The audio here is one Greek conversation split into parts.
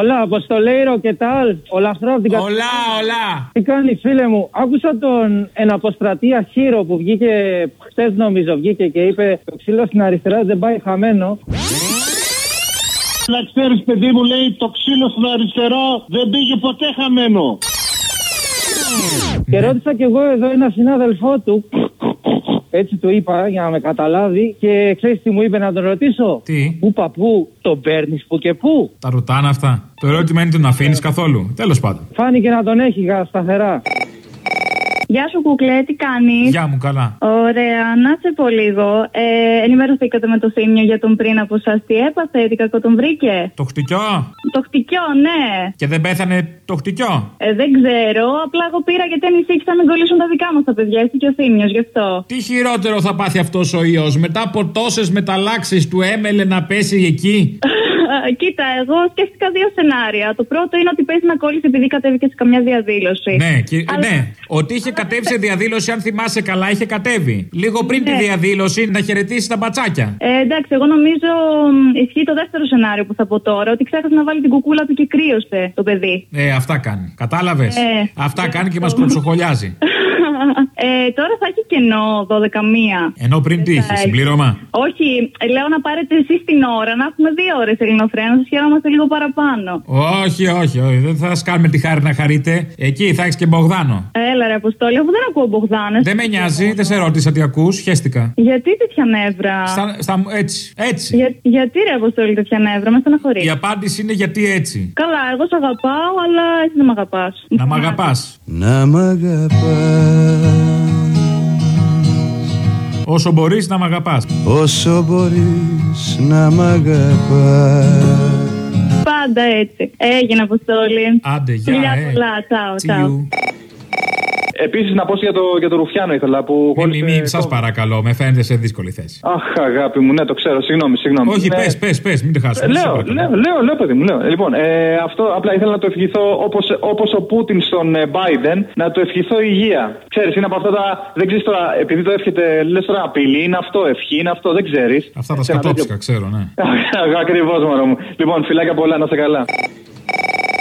Ολά, Αποστολέιρο και τάλ. Ολαφρό από την Κα- Ολά, ολά. Τι κάνει, φίλε μου. Άκουσα τον εναποστρατεία Χείρο που βγήκε χθες, νομίζω, βγήκε και είπε Το ξύλο στην αριστερά δεν πάει χαμένο. Να ξέρεις, παιδί μου, λέει το ξύλο στον αριστερό δεν πήγε ποτέ χαμένο. Και ρώτησα κι εγώ εδώ ένα συνάδελφό του. Έτσι του είπα για να με καταλάβει και ξέρεις τι μου είπε να τον ρωτήσω; Τι; Πού παππού, τον παίρνεις που και πού; Τα ρωτάνε αυτά. Το ερώτημα είναι τον αφήνεις καθόλου; Τέλος πάντων. Φάνηκε να τον έχει γα- σταθερά. Γεια σου, κουκλέ, τι κάνεις; Γεια μου, καλά. Ωραία, να σε πω λίγο. Ε, ενημερωθήκατε με το θύμιο για τον πριν από εσά. Τι έπαθε, τι κακό τον βρήκε; Το χτυκιό; Το χτυκιό, ναι. Και δεν πέθανε το χτυκιό; Ε, δεν ξέρω. Απλά εγώ πήρα γιατί ανησύχησα να μην κολλήσουν τα δικά μας τα παιδιά. Είσαι και ο θύμιος γι' αυτό. Τι χειρότερο θα πάθει αυτός ο ιός μετά από τόσες μεταλλάξεις του έμελε να πέσει εκεί; Κοίτα, εγώ σκέφτηκα δύο σενάρια. Το πρώτο είναι ότι παίζει να κόλλησε επειδή κατέβηκε σε καμιά διαδήλωση. Ναι, και, Αλλά- ναι. Ότι είχε κατέβει σε διαδήλωση, αν θυμάσαι καλά, είχε κατέβει. Λίγο πριν τη Ναι. διαδήλωση να χαιρετήσει τα μπατσάκια. Ε, εντάξει, εγώ νομίζω μ, ισχύει το δεύτερο σενάριο που θα πω τώρα. Ότι ξέχασε να βάλει την κουκούλα του και κρύωσε το παιδί. Ε, αυτά κάνει. Κατάλαβες; Ε, αυτά κάνει και μας κροψοχολιάζει. ε, τώρα θα έχει κενό 12 μία. Ενώ πριν τι είχε, έχει. συμπλήρωμα; Όχι, ε, λέω να πάρετε εσείς την ώρα να έχουμε δύο ώρες ελληνοφρένα. Σα χαιρόμαστε λίγο παραπάνω. Όχι, όχι, όχι. Δεν θα σας κάνουμε τη χάρη να χαρείτε. Εκεί θα έχεις και Μπογδάνο. Έλα, ρε Αποστόλη, αφού δεν ακούω Μπογδάνες. Δεν με νοιάζει, δεν σε ρώτησα τι ακούς, χαίστηκα. Γιατί τέτοια νεύρα; Στα, στα, έτσι, έτσι. Για, γιατί ρε Αποστόλη τέτοια νεύρα, με στεναχωρεί. Η απάντηση είναι γιατί έτσι. Καλά, εγώ σε αγαπάω, αλλά εσύ δεν με αγαπάς. Να μ' αγαπάς. Να μ' αγαπάς Όσο μπορείς να μ' αγαπάς. Όσο μπορείς να μ' αγαπάς Πάντα έτσι. Έγινε Αποστόλη. Άντε, γεια, Φιλιά ε. πολλά, τσάω, See τσάω. You. Επίσης, να πω για το, για το Ρουφιάνο ήθελα που. Μη, μη, κόλλησε μη, το- σας παρακαλώ, με φαίνεται σε δύσκολη θέση. Αχ, αγάπη μου, ναι, το ξέρω, συγγνώμη, συγγνώμη. Όχι, Ναι. πες, πες, πες, μην τη Ε, χάσουμε. σε Λέω, παρακαλώ. λέω, λέω, λέω, παιδί μου, λέω. Λοιπόν, ε, αυτό απλά ήθελα να το ευχηθώ όπως όπως ο Πούτιν στον ε, Biden, να το ευχηθώ υγεία. Ξέρεις, είναι από αυτά τα. Δεν ξέρεις τώρα, επειδή το εύχεται, λες τώρα απειλή, είναι αυτό, ευχή, είναι αυτό, δεν ξέρεις. Αυτά τα σκατόψικα, ξέρω, ναι. Ακριβώς, μωρό μου. Λοιπόν, φιλάκια πολλά, να είστε καλά.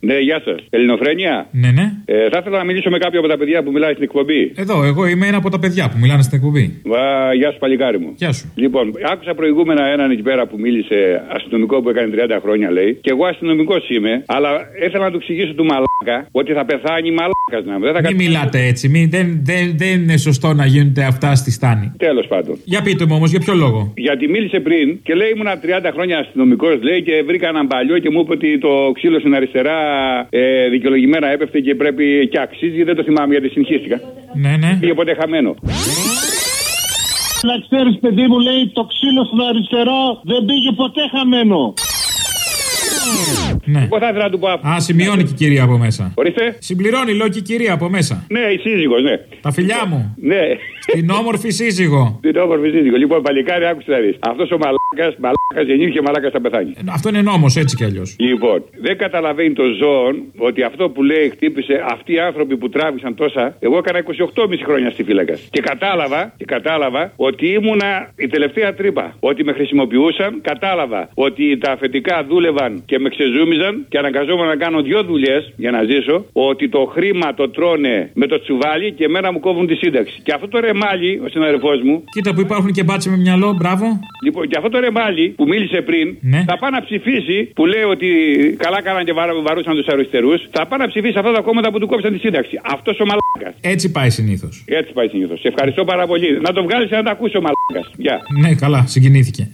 Ναι, γεια σας. Ελληνοφρένια. Ναι, ναι. Ε, θα ήθελα να μιλήσω με κάποιο από τα παιδιά που μιλάει στην εκπομπή. Εδώ, εγώ είμαι ένα από τα παιδιά που μιλάνε στην εκπομπή. Βα, γεια σου, παλικάρι μου. Γεια σου. Λοιπόν, άκουσα προηγούμενα έναν εκεί πέρα που μίλησε αστυνομικό που έκανε 30 χρόνια, λέει. Και εγώ αστυνομικός είμαι, αλλά ήθελα να του εξηγήσω του μαλάκα ότι θα πεθάνει μαλάκας να Δεν θα Μην μιλάτε έτσι. Μην, δεν, δεν, δεν είναι σωστό να γίνονται αυτά στη στάνη. Τέλος πάντων. Για πείτε μου όμως, για ποιο λόγο; Γιατί μίλησε πριν και λέει ήμουνα 30 χρόνια αστυνομικός, λέει και βρήκα έναν παλιό και μου είπε ότι το ξύλο στην αριστερά ε, δικαιολογημένα έπεφτε και πρέπει και αξίζει. Δεν το θυμάμαι γιατί συγχύστηκα. Ναι, ναι. Πήγε ποτέ χαμένο. Να ξέρεις, παιδί μου, λέει το ξύλο στον αριστερό δεν πήγε ποτέ χαμένο. ναι. Εγώ θα ήθελα να του πω αυτό. Α, σημειώνει και η κυρία από μέσα. Ορίστε. Συμπληρώνει, λέω και η κυρία από μέσα. Ναι, η σύζυγος, ναι. Τα φιλιά μου. Ναι. Την όμορφη σύζυγο. Την όμορφη σύζυγο. Λοιπόν, παλικάρι, άκουσε να δεις. Αυτός ο μαλάκας, μαλάκας γεννήθηκε, μαλάκας θα πεθάνει. Αυτό είναι νόμος, έτσι κι αλλιώς. Λοιπόν, δεν καταλαβαίνει το ζώο ότι αυτό που λέει χτύπησε αυτοί οι άνθρωποι που τράβησαν τόσα. Εγώ έκανα 28,5 χρόνια στη φύλακα. Και κατάλαβα, και κατάλαβα ότι ήμουνα η τελευταία τρύπα. Ότι με χρησιμοποιούσαν, κατάλαβα ότι τα αφεντικά δούλευαν και με ξεζούμιζαν και αναγκαζόμουν να κάνω δύο δουλειές για να ζήσω. Ότι το χρήμα το τρώνε με το τσουβάλι και εμένα μου κόβουν τη σύνταξη. Και αυτό το ρεμάλι, ο συναδελφός μου, Κοίτα που υπάρχουν και μπάτσε με μυαλό, μπράβο. Λοιπόν, και αυτό το ρεμάλι που μίλησε πριν Ναι. θα πάει να ψηφίσει, που λέει ότι καλά κάναν και βαρ- βαρούσαν τους αριστερούς, θα πάει να ψηφίσει αυτά τα κόμματα που του κόψαν τη σύνταξη. Αυτός ο μαλάκας. Έτσι πάει συνήθως. Έτσι πάει συνήθως. Σε ευχαριστώ πάρα πολύ. Να το βγάλεις να το ακούσει ο μαλάκας. Γεια. Ναι, καλά, συγκινήθηκε.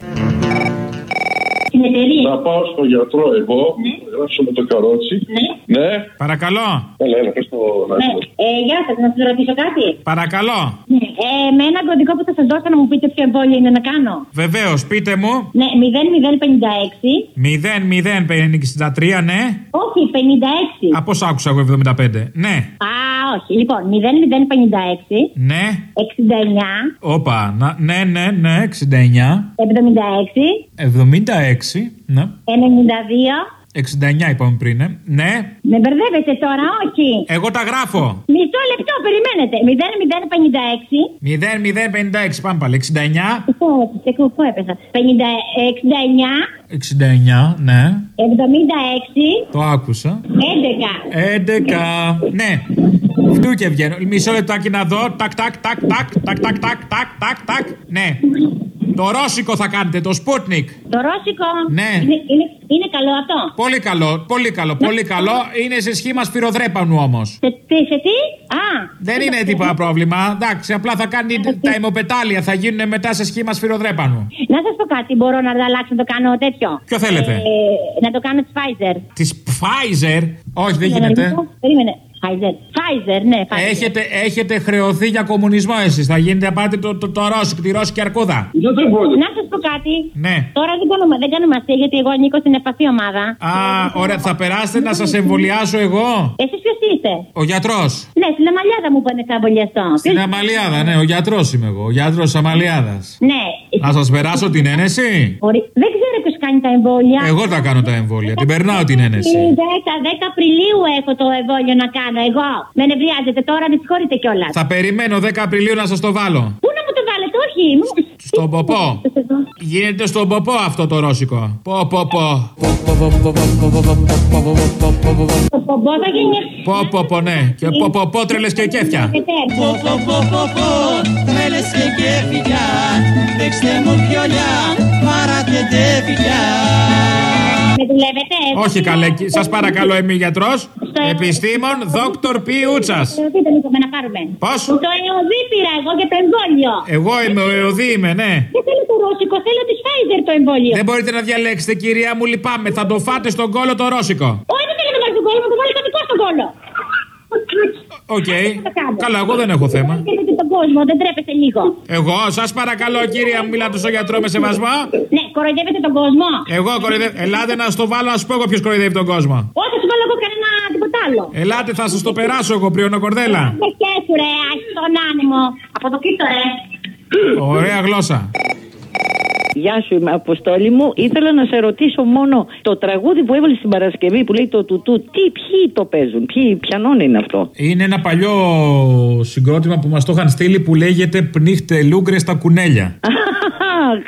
Να πάω στον γιατρό εγώ, να γράψω με το καρότσι. Ναι. Παρακαλώ. Έλα, έλα, πες το να Ναι. Ε, γεια σας, να σας ρωτήσω κάτι. Παρακαλώ. Ναι. Ε, με ένα κωδικό που θα σας δώσω να μου πείτε ποιο εμβόλιο είναι να κάνω. Βεβαίως, πείτε μου. Ναι, 0056. 0-0-63, ναι. Όχι, 56. Α, πώ άκουσα εγώ 75. Ναι, Α, όχι. Λοιπόν, 0056. ναι. 69. Όπα, να- ναι, ναι, ναι, 69. 76. 76, ναι. 92. 69 είπαμε πριν, ε. Ναι. Με μπερδεύετε τώρα, όχι. Εγώ τα γράφω. Μισό λεπτό, περιμένετε. 0056. 0056, πάμε πάλι. 69. Πού, πού, πού έπεσα. 50, 69, 69, ναι. 76, Το άκουσα. 11. 11. Ναι. Φτού και βγαίνω. Μισό λεπτάκι να δω. Τάκ, τάκ, τάκ, τάκ, τάκ, τάκ, τάκ, τάκ, τάκ, τάκ. Ναι. Το ρώσικο θα κάνετε, το Sputnik. Το ρώσικο; Ναι. Είναι, είναι, είναι καλό αυτό; Πολύ καλό, πολύ καλό, πολύ καλό. Είναι σε σχήμα σφυροδρέπανου όμως. Σε, τι, σε τι; Α. Δεν είναι τίποτα πρόβλημα. Εντάξει, απλά θα κάνει τα αιμοπετάλια, θα γίνουν μετά σε σχήμα σφυροδρέπανου. Να σας πω κάτι, μπορώ να το αλλάξω να το κάνω τέτοιο; Ποιο θέλετε; Ε, να το κάνω της Pfizer. Της Pfizer; Όχι, δεν Ναι, γίνεται. ναι, Περίμενε. Pfizer. Pfizer, ναι, Pfizer. Έχετε, έχετε χρεωθεί για κομμουνισμό εσείς. Θα γίνετε να πάτε το, το, το, ρώσικο, τη ρώσικη αρκούδα. Να σας πω κάτι. Ναι. Τώρα δεν κάνουμε, δεν κάνουμε αστεία γιατί εγώ ανήκω στην ευπαθή ομάδα. Α, ωραία, θα περάσετε να σας εμβολιάσω εγώ; Εσείς ποιος είστε; Ο γιατρός. Ναι, στην Αμαλιάδα μου πάνε θα εμβολιαστώ. Στην Ποιος- Αμαλιάδα, ναι, ο γιατρός είμαι εγώ. Ο γιατρός της Αμαλιάδας. Ναι. Να σας περάσω την ένεση; Ορι- Δεν ξέρω ποιος κάνει τα εμβόλια. Εγώ τα κάνω τα εμβόλια. Την περνάω την ένεση. 10, 10 Απριλίου έχω το εμβόλιο να κάνω εγώ. Με νευριάζετε τώρα, με συγχωρείτε κιόλα. Θα περιμένω 10 Απριλίου να σα το βάλω. Πού να μου το βάλετε, όχι. μου- Στον ποπό. Γίνεται στον ποπό αυτό το ρώσικο. Πο, πο, πο. Το πομπό θα γίνει. Πο, πο, πο, ναι. Και πο, πο, πο, τρελες και κέφια. Πω, πω, πω, πω, πω, τρέλες και κέφια, δείξτε μου πιολιά, παρατετέ φιλιά. Με δουλεύετε. Όχι καλέ, σας παρακαλώ, είμαι γιατρός. Επιστήμων, δόκτωρ Πιούτσα. Τι δεν είπαμε να πάρουμε. Πώς; Το ΕΟΔΥ πήρα εγώ για το εμβόλιο. Εγώ είμαι ο ΕΟΔΥ, είμαι, ναι. Δεν θέλω το ρώσικο, θέλω της Pfizer το εμβόλιο. Δεν μπορείτε να διαλέξετε, κυρία μου, λυπάμαι. Θα το φάτε στον κώλο το ρώσικο. Όχι, δεν θέλω να το βάλει στον κώλο, μου το βάλει κωδικό στον κόλλο. Οκ. Καλά, εγώ δεν έχω θέμα. Τρέπετε τον κόσμο, δεν τρέπεστε λίγο. Εγώ, σας παρακαλώ, κυρία μου, μιλάτε στο γιατρό με σεβασμό. Ναι, κοροϊδεύετε τον κόσμο. Εγώ κοροϊδεύω. Ελάτε να στο βάλω, να σου πω εγώ ποιος κοροϊδεύει τον κόσμο. Όχι, θα σου βάλω εγώ κανένα τίποτα άλλο. Ελάτε, θα σας το περάσω εγώ, πριονο κορδέλα. Δεν σκέσου ρε, άχι τον άνεμο. Από το κοίτο ρε. Ωραία γλώσσα. Γεια σου, είμαι Αποστόλη μου. Ήθελα να σε ρωτήσω μόνο το τραγούδι που έβαλες στην Παρασκευή που λέει το τουτού. Τι, ποιοι το παίζουν, ποιοι, ποιανών είναι αυτό; Είναι ένα παλιό συγκρότημα που μας το είχαν στείλει που λέγεται Πνίχτε Λούγκρες στα κουνέλια.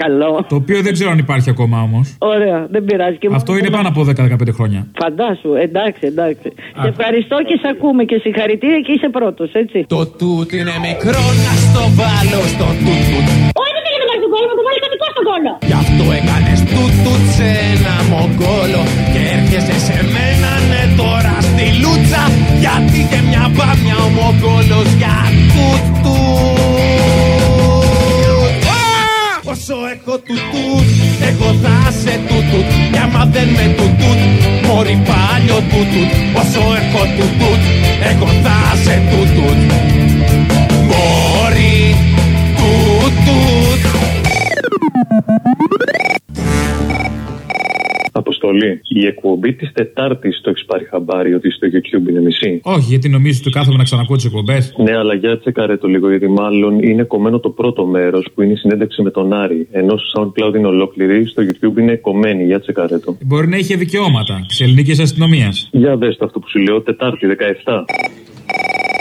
Καλό. Το οποίο δεν ξέρω αν υπάρχει ακόμα όμως. Ωραία, δεν πειράζει. Και Αυτό μόνο- είναι πάνω από 10-15 χρόνια. Φαντάσου, εντάξει, εντάξει. Σε ευχαριστώ και σε ακούμε και συγχαρητήρια και είσαι πρώτος, έτσι. Το τούτ είναι μικρό να στο βάλω στο τούτ Γι' αυτό έκανες το τούτσε ένα μόγκολο. Και έρχεσαι σε μένα, ναι, τώρα στη λούτσα. Γιατί και μια μπάμια ο μόγκολο για τούτου. Όσο έχω τούτου, εγώ θα σε τούτου. για άμα δεν με τούτου, μπορεί πάλι ο τούτου. Όσο έχω τούτου, εγώ θα σε τούτου. Αποστολή. Η εκπομπή της Τετάρτης το έχει πάρει χαμπάρι ότι στο YouTube είναι μισή. Όχι, γιατί νομίζω ότι κάθομαι να ξανακούω τις εκπομπές; Ναι, αλλά για τσεκάρε το λίγο, γιατί μάλλον είναι κομμένο το πρώτο μέρος που είναι η συνέντευξη με τον Άρη. Ενώ στο SoundCloud είναι ολόκληρη, στο YouTube είναι κομμένη. Για τσεκάρε το. Μπορεί να είχε δικαιώματα της ελληνικής αστυνομίας. Για δες το αυτό που σου λέω, Τετάρτη 17.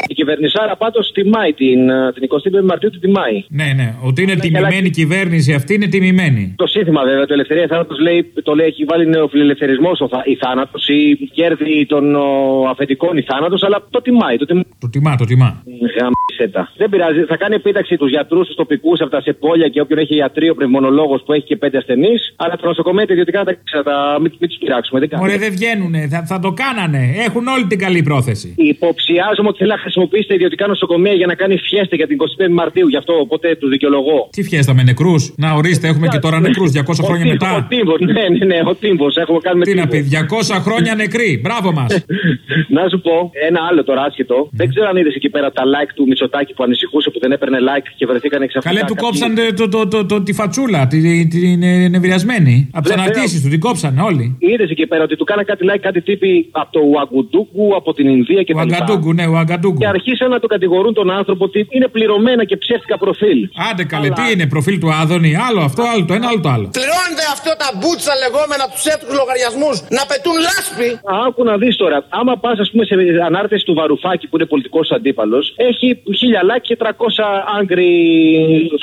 Η κυβερνησάρα πάντως τιμάει την, ε, την 25η Μαρτίου, την τιμάει. Ναι, ναι. Ότι είναι τιμημένη η κυβέρνηση αυτή είναι τιμημένη. Το σύνθημα βέβαια, το Ελευθερία Θάνατος λέει, το λέει, έχει βάλει νεοφιλελευθερισμός η θάνατος ή κέρδη των ο, αφεντικών η θάνατος, αλλά το τιμάει. Το τιμάει. Το τιμά, το τιμά. Γαμίσετα. Δεν πειράζει, θα κάνει επίταξη τους γιατρούς, τους τοπικούς από τα σεπόλια και όποιον έχει ιατρείο πνευμονολόγος που έχει και πέντε ασθενείς. Αλλά τα νοσοκομεία τα ιδιωτικά τα, θα τα μην, μην τους πειράξουμε. Δεν Μωρέ, δεν βγαίνουνε. Θα, θα το κάνανε. Έχουν όλη την καλή πρόθεση. Υποψιάζομαι ότι θέλει να χρησιμοποιήσει τα ιδιωτικά νοσοκομεία για να κάνει φιέστα για την 25η Μαρτίου. Γι' αυτό οπότε του δικαιολογώ. Τι φιέστα με νεκρούς; Να ορίστε, έχουμε και τώρα νεκρούς 200 χρόνια Ο μετά. τύμπο, ναι, ναι, ναι, ο τύμπο. Έχουμε κάνει με Τι να τύμπο. πει, 200 χρόνια νεκροί. Μπράβο μας. Να σου πω ένα άλλο τώρα άσχετο. Δεν ξέρω αν είδες εκεί πέρα τα like του Μητσοτάκη που ανησυχούσε που δεν έπαιρνε like και βρεθήκαν ξαφνικά. Καλέ του κάποιοι- κόψαν το, το, το, το, τη φατσούλα, τη- την ε, νευριασμένη. Από τις Βέβαια. αναρτήσεις του, την κόψαν όλοι. Είδες εκεί πέρα ότι του κάνα κάτι like, κάτι τύποι από το Ουαγκουντούκου, από την Ινδία και Ο τα λοιπά. Αγκαντούγκου, ναι, ο Αγκαντούγκου. Και αρχίσαν να το κατηγορούν τον άνθρωπο ότι είναι πληρωμένα και ψεύτικα προφίλ. Άντε καλέ, τι είναι, προφίλ του Άδωνη, άλλο αυτό, άλλο το ένα, άλλο το άλλο. Πληρώνετε αυτό τα μπούτσα λεγόμενα τους έτου λογαριασμούς να πετούν λάσπη. Άκου να δεις τώρα, άμα πας, ας πούμε, σε ανάρτηση του Βαρουφάκη που είναι πολιτικός αντίπαλος, έχει χίλια like και 300 άγκρι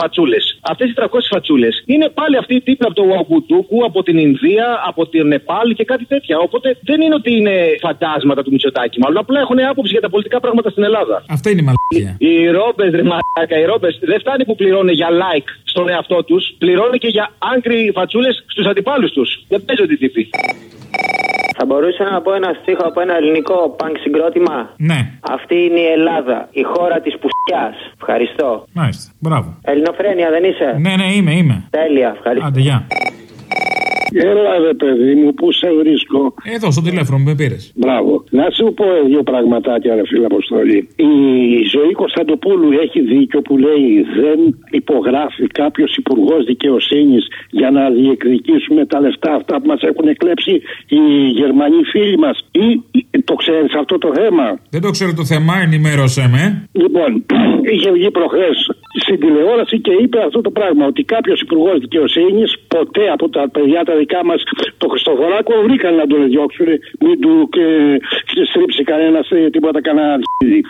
φατσούλες. Αυτές οι 300 φατσούλες είναι πάλι αυτοί οι τύποι από το Ουαγκουτούκου, από την Ινδία, από την Νεπάλ και κάτι τέτοια. Οπότε δεν είναι ότι είναι φαντάσματα του Μητσοτάκη, μάλλον απλά έχουν άποψη για τα πολιτικά πράγματα στην Ελλάδα. Αυτό είναι η μαλακία. Οι ρόμπες, ρε μαλάκα, οι ρόμπες δεν φτάνει που πληρώνουν για like στον εαυτό τους, πληρώνουν και για άγκρι φατσούλες στους αντιπάλους τους. Δεν παίζονται τύποι. Θα μπορούσα να πω ένα στίχο από ένα ελληνικό πανκ συγκρότημα; Ναι. Αυτή είναι η Ελλάδα, η χώρα της πουστιάς. Ευχαριστώ. Μάλιστα, μπράβο. Ελληνοφρένεια δεν είσαι; Ναι, ναι, είμαι, είμαι. Τέλεια, ευχαριστώ. Άντε, γεια. Έλα ρε παιδί μου, πού σε βρίσκω; Εδώ, στο τηλέφωνο που με πήρες. Μπράβο. Να σου πω δύο πραγματάκια, ρε φίλε Αποστολή. Η ζωή Κωνσταντοπούλου έχει δίκιο που λέει δεν υπογράφει κάποιος υπουργός δικαιοσύνης για να διεκδικήσουμε τα λεφτά αυτά που μας έχουν εκλέψει οι Γερμανοί φίλοι μας. Ή το ξέρεις αυτό το θέμα; Δεν το ξέρω το θέμα, ενημέρωσέ με. Λοιπόν, είχε βγει προχθές στην τηλεόραση και είπε αυτό το πράγμα. Ότι κάποιος υπουργός δικαιοσύνης ποτέ από τα παιδιά τα δικά μας, το Χριστοφοράκο, βρήκαν να τον διώξουν. Μην του ε, στρίψει κανένας ε, τίποτα κανένα αρχίδι.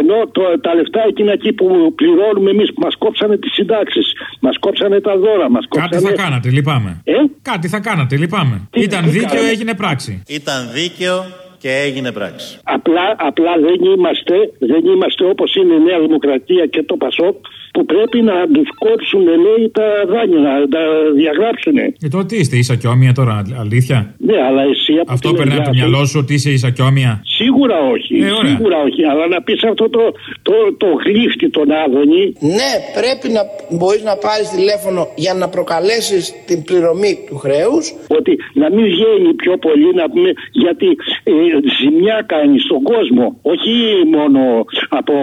Ενώ το, τα λεφτά εκείνα εκεί που πληρώνουμε εμείς που μας κόψανε τις συντάξεις, μας κόψανε τα δώρα, μας κόψανε. Κάτι θα κάνατε, λυπάμαι. Ε; Κάτι θα κάνατε, λυπάμαι. Ήταν τι δίκαιο, κάναμε; έγινε πράξη. Ήταν δίκαιο και έγινε πράξη. Απλά, απλά δεν είμαστε, δεν είμαστε όπως είναι η Νέα Δημοκρατία και το Πασόκ που πρέπει να τους κόψουν λέει τα δάνεια, να τα διαγράψουν. Και τώρα τι είστε, ίσα και όμοια τώρα, αλήθεια; Ναι, αλλά εσύ από Αυτό την περνάει από το μεριά σου- μυαλό σου ότι είσαι ίσα και όμοια. Σίγουρα όχι, Ε, ωραία. σίγουρα όχι. Αλλά να πεις αυτό το, το, το γλύφτη τον Άδωνη. Ναι, πρέπει να μπορείς να πάρεις τηλέφωνο για να προκαλέσεις την πληρωμή του χρέους. Ότι να μην βγαίνει πιο πολύ να πούμε γιατί ε, ζημιά κάνει στον κόσμο. Όχι μόνο από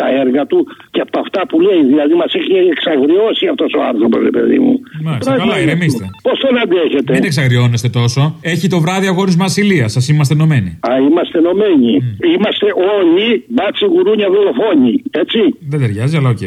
τα έργα του και από αυτά που λέει. Δηλαδή μας έχει εξαγριώσει αυτός ο άνθρωπος, ρε παιδί μου. Μάλιστα, καλά, ηρεμήστε. Πώς τον αντέχετε; Μην εξαγριώνεστε τόσο. Έχει το βράδυ αγώρισμα ασυλία. Σας είμαστε ενωμένοι. Α, είμαστε ενωμένοι. Είμαστε όλοι μπάτσοι γουρούνια δολοφόνοι. Έτσι. Δεν ταιριάζει, αλλά οκ.